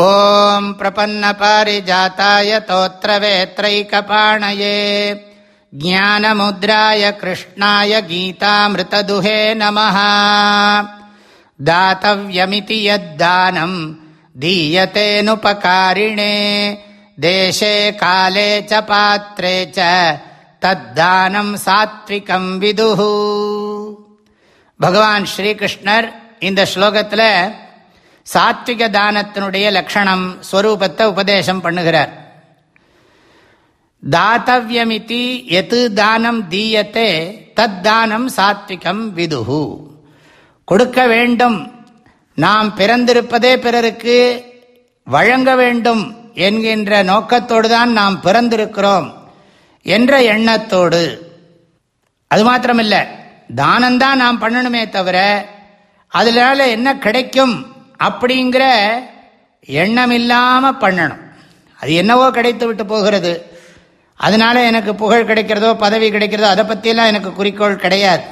ॐ प्रपन्नपारिजाताय तोत्रवेत्रैकपाणये ज्ञानमुद्राय कृष्णाय गीतामृतदुहे नमः दातव्यमिति यद्दानम् दीयतेऽनुपकारिणे देशे काले च पात्रे च தத்தானம் சாத்விகம் விதுஹு பகவான் ஸ்ரீகிருஷ்ணர் இந்த ஸ்லோகத்தில் சாத்விக தானத்தினுடைய லட்சணம் ஸ்வரூபத்தை உபதேசம் பண்ணுகிறார். தாத்தவியமிதி எது தானம் தீயத்தே தத் தானம் சாத்விகம் விதுகு கொடுக்க வேண்டும். நாம் பிறந்திருப்பதே பிறருக்கு வழங்க வேண்டும் என்கின்ற நோக்கத்தோடு தான் நாம் பிறந்திருக்கிறோம் என்ற எண்ணத்தோடு. அது மாத்திரமில்லை தானந்தான் நாம் பண்ணணுமே தவிர அதனால என்ன கிடைக்கும்? அப்படிங்கிற எண்ணம் இல்லாமல் பண்ணணும். அது என்னவோ கிடைத்து விட்டு போகிறது. அதனால எனக்கு புகழ் கிடைக்கிறதோ பதவி கிடைக்கிறதோ அதை பற்றியெல்லாம் எனக்கு குறிக்கோள் கிடையாது.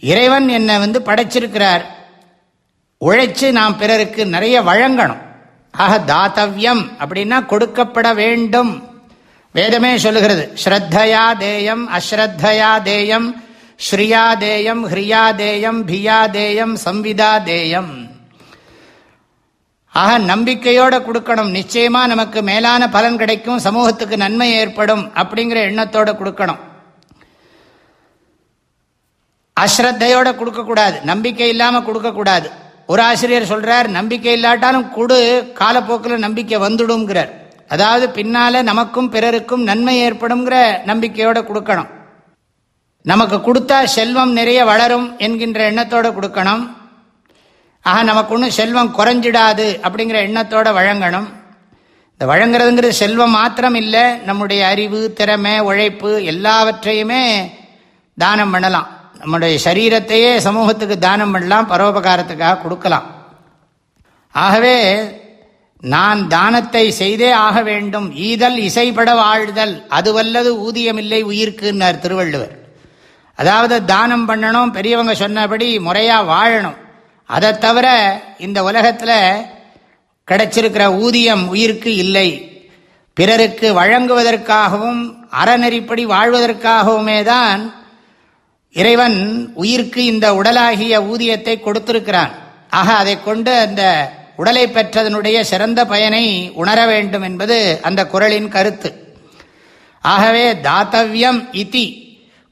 இறைவன் என்னை வந்து படைச்சிருக்கிறார். உழைச்சு நாம் பிறருக்கு நிறைய வழங்கணும். ஆக தாத்தவியம் அப்படின்னா கொடுக்கப்பட வேண்டும். வேதமே சொல்லுகிறது ஸ்ரத்தையா தேயம் அஸ்ரத்தையா தேயம் ஸ்ரீயா தேயம் ஹிரியா தேயம் பியா தேயம் சம்விதா தேயம். ஆக நம்பிக்கையோட கொடுக்கணும். நிச்சயமா நமக்கு மேலான பலன் கிடைக்கும். சமூகத்துக்கு நன்மை ஏற்படும் அப்படிங்கிற எண்ணத்தோட கொடுக்கணும். அஸ்ரத்தையோட கொடுக்கக்கூடாது. நம்பிக்கை இல்லாமல் கொடுக்கக்கூடாது. ஒரு ஆசிரியர் சொல்றார் நம்பிக்கை இல்லாட்டாலும் கொடு காலப்போக்கில் நம்பிக்கை வந்துடும்ங்கிறார். அதாவது பின்னால நமக்கும் பிறருக்கும் நன்மை ஏற்படும்ங்கிற நம்பிக்கையோட கொடுக்கணும். நமக்கு கொடுத்தா செல்வம் நிறைய வளரும் என்கின்ற எண்ணத்தோட கொடுக்கணும். ஆக நமக்கு ஒன்றும் செல்வம் குறைஞ்சிடாது அப்படிங்கிற எண்ணத்தோடு வழங்கணும். இந்த வழங்குறதுங்கிறது செல்வம் மாத்திரம் இல்லை நம்முடைய அறிவு திறமை உழைப்பு எல்லாவற்றையுமே தானம் பண்ணலாம். நம்முடைய சரீரத்தையே சமூகத்துக்கு தானம் பண்ணலாம் பரோபகாரத்துக்காக கொடுக்கலாம். ஆகவே நான் தானத்தை செய்தே ஆக வேண்டும். ஈதல் இசைப்பட வாழ்தல். அதுவல்லது ஊதியமில்லை உயிர்க்குன்னார் திருவள்ளுவர். அதாவது தானம் பண்ணணும் பெரியவங்க சொன்னபடி முறையாக வாழணும். அதை தவிர இந்த உலகத்தில் கிடைச்சிருக்கிற ஊதியம் உயிருக்கு இல்லை. பிறருக்கு வழங்குவதற்காகவும் அறநெறிப்படி வாழ்வதற்காகவுமே தான் இறைவன் உயிருக்கு இந்த உடலாகிய ஊதியத்தை கொடுத்திருக்கிறான். ஆக அதை கொண்டு அந்த உடலை பெற்றதனுடைய சிறந்த பயனை உணர வேண்டும் என்பது அந்த குரலின் கருத்து. ஆகவே தாத்தவியம் இத்தி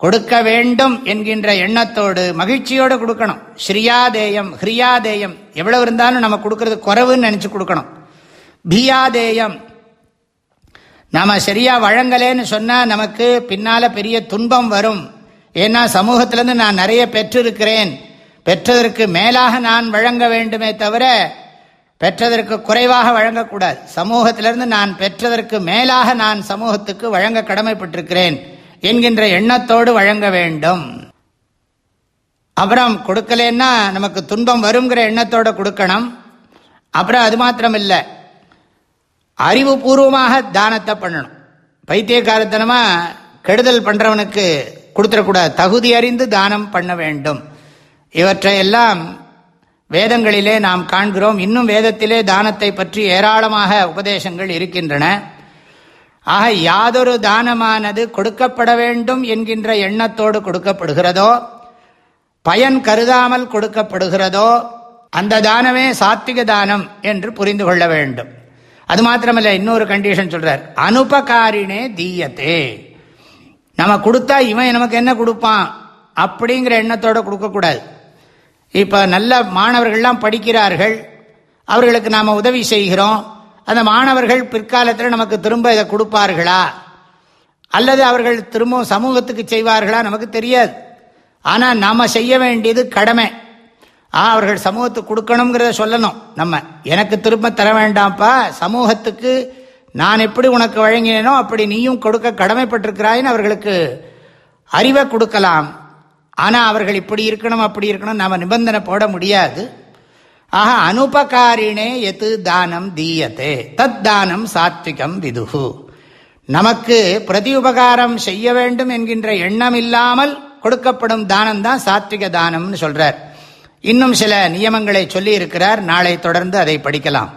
கொடுக்க வேண்டும் என்கின்ற எண்ணத்தோடு மகிழ்ச்சியோடு கொடுக்கணும். ஸ்ரீயாதேயம் ஹிரியாதேயம் எவ்வளவு இருந்தாலும் நம்ம கொடுக்கறது குறவுன்னு நினச்சி கொடுக்கணும். பியாதேயம். நாம சரியாக வழங்கலேன்னு சொன்னால் நமக்கு பின்னால் பெரிய துன்பம் வரும். ஏன்னா சமூகத்திலேருந்து நான் நிறைய பெற்றிருக்கிறேன். பெற்றதற்கு மேலாக நான் வழங்க வேண்டுமே தவிர பெற்றதற்கு குறைவாக வழங்கக்கூடாது. சமூகத்திலிருந்து நான் பெற்றதற்கு மேலாக நான் சமூகத்துக்கு வழங்க கடமைப்பட்டிருக்கிறேன். என்கின்ற எண்ணத்தோடு வழங்க வேண்டும். அப்புறம் கொடுக்கலன்னா நமக்கு துன்பம் வருங்கிற எண்ணத்தோடு கொடுக்கணும். அப்புறம் அது மாத்திரம் இல்லை அறிவுபூர்வமாக தானத்தை பண்ணணும். பைத்தியக்காரத்தனமாக கெடுதல் பண்ணுறவனுக்கு கொடுத்துடக்கூடாது. தகுதி அறிந்து தானம் பண்ண வேண்டும். இவற்றையெல்லாம் வேதங்களிலே நாம் காண்கிறோம். இன்னும் வேதத்திலே தானத்தை பற்றி ஏராளமாக உபதேசங்கள் இருக்கின்றன. ஆக யாதொரு தானமானது கொடுக்கப்பட வேண்டும் என்கின்ற எண்ணத்தோடு கொடுக்கப்படுகிறதோ பயன் கருதாமல் கொடுக்கப்படுகிறதோ அந்த தானமே சாத்விக தானம் என்று புரிந்து கொள்ள வேண்டும். அது மாத்திரமல்ல இன்னொரு கண்டிஷன் சொல்றார். அனுபகாரினே தீயத்தே. நம்ம கொடுத்தா இவன் நமக்கு என்ன கொடுப்பான்? அப்படிங்கிற எண்ணத்தோடு கொடுக்கக்கூடாது. இப்போ நல்ல மாணவர்கள்லாம் படிக்கிறார்கள். அவர்களுக்கு நாம் உதவி செய்கிறோம். அந்த மாணவர்கள் பிற்காலத்தில் நமக்கு திரும்ப இதை கொடுப்பார்களா? அல்லது அவர்கள் திரும்ப சமூகத்துக்கு செய்வார்களா? நமக்கு தெரியாது. ஆனால் நாம் செய்ய வேண்டியது கடமை. ஆ அவர்கள் சமூகத்துக்கு கொடுக்கணுங்கிறத சொல்லணும். நம்ம எனக்கு திரும்ப தர வேண்டாம்ப்பா. சமூகத்துக்கு நான் எப்படி உனக்கு வழங்கினேனோ அப்படி நீயும் கொடுக்க கடமைப்பட்டிருக்கிறாயின்னு அவர்களுக்கு அறிவை கொடுக்கலாம். ஆனால் அவர்கள் இப்படி இருக்கணும் அப்படி இருக்கணும் நம்ம நிபந்தனை போட முடியாது. ஆக அனுபகாரிணே எது தானம் தீயத்தே தத் தானம் சாத்விகம் விதுகு நமக்கு பிரதி உபகாரம் செய்ய வேண்டும் என்கின்ற எண்ணம் இல்லாமல் கொடுக்கப்படும் தானம் தான் சாத்விக தானம்னு சொல்றார். இன்னும் சில நியமங்களை சொல்லி இருக்கிறார் நாளை தொடர்ந்து அதை படிக்கலாம்.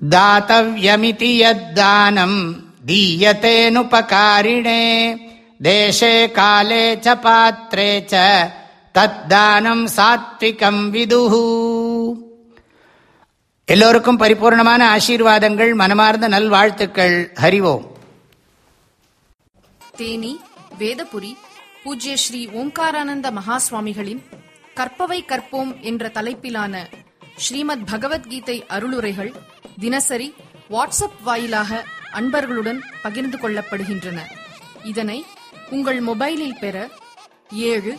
தாத்தவியமிதி யத்தானம் தீயத்தேனுபகாரிணே தேசே காலே ச பாத்திரே தத்தானம் சாத்விகம் விதுஹூ. எல்லோருக்கும் பரிபூர்ணமான ஆசீர்வாதங்கள் மனமார்ந்த நல்வாழ்த்துக்கள். ஹரிவோம் தேனி வேதபுரி பூஜ்ய ஸ்ரீ ஓம்காரானந்த மகா சுவாமிகளின் கற்பவை கற்போம் என்ற தலைப்பிலான ஸ்ரீமத் பகவத்கீதை அருளுரைகள் தினசரி வாட்ஸ்அப் வாயிலாக அன்பர்களுடன் பகிர்ந்து கொள்ளப்படுகின்றன. இதனை உங்கள் மொபைலில் பெற ஏழு